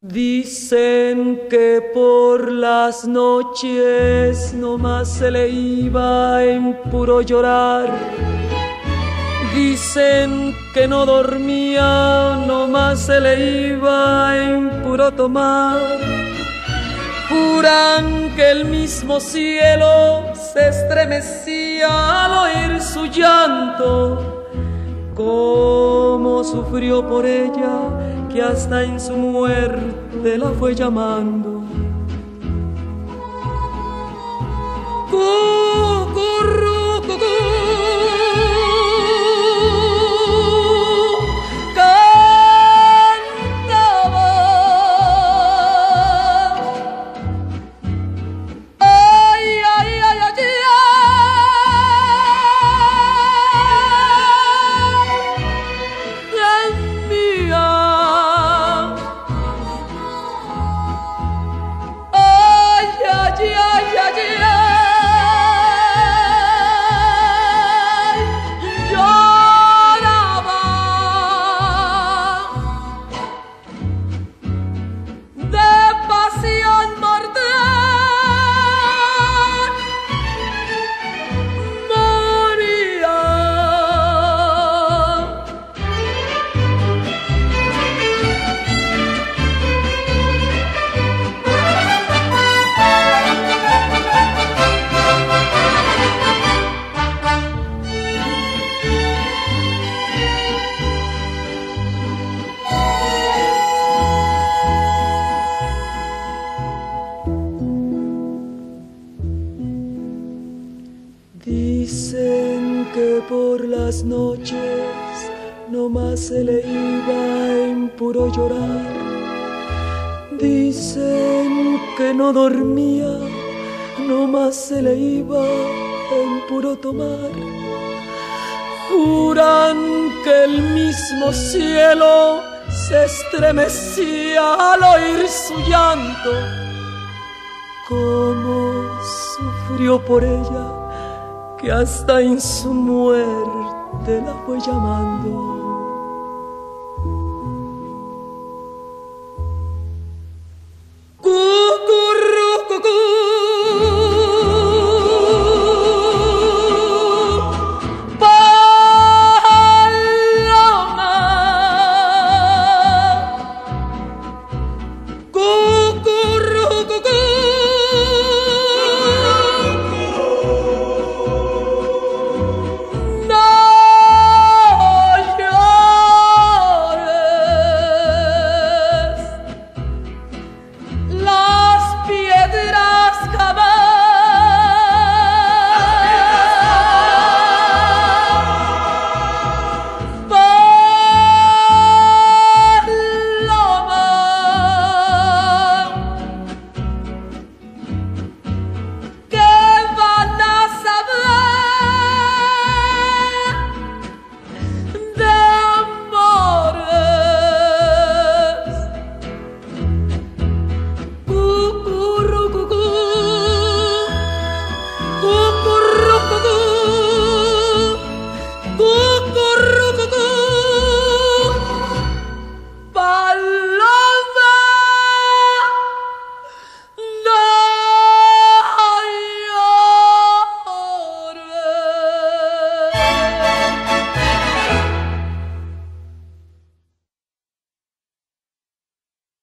Dicen que por las noches nomás se le iba en puro llorar. Dicen que no dormía, nomás se le iba en puro tomar. Juran que el mismo cielo se estremecía al oír su llanto. Cómo sufrió por ella que hasta en su muerte la fue llamando. Dicen que por las noches no más se le iba en puro llorar. Dicen que no dormía, no más se le iba en puro tomar. Juran que el mismo cielo se estremecía al oír su llanto. Cómo sufrió por ella que hasta en su muerte la fue llamando.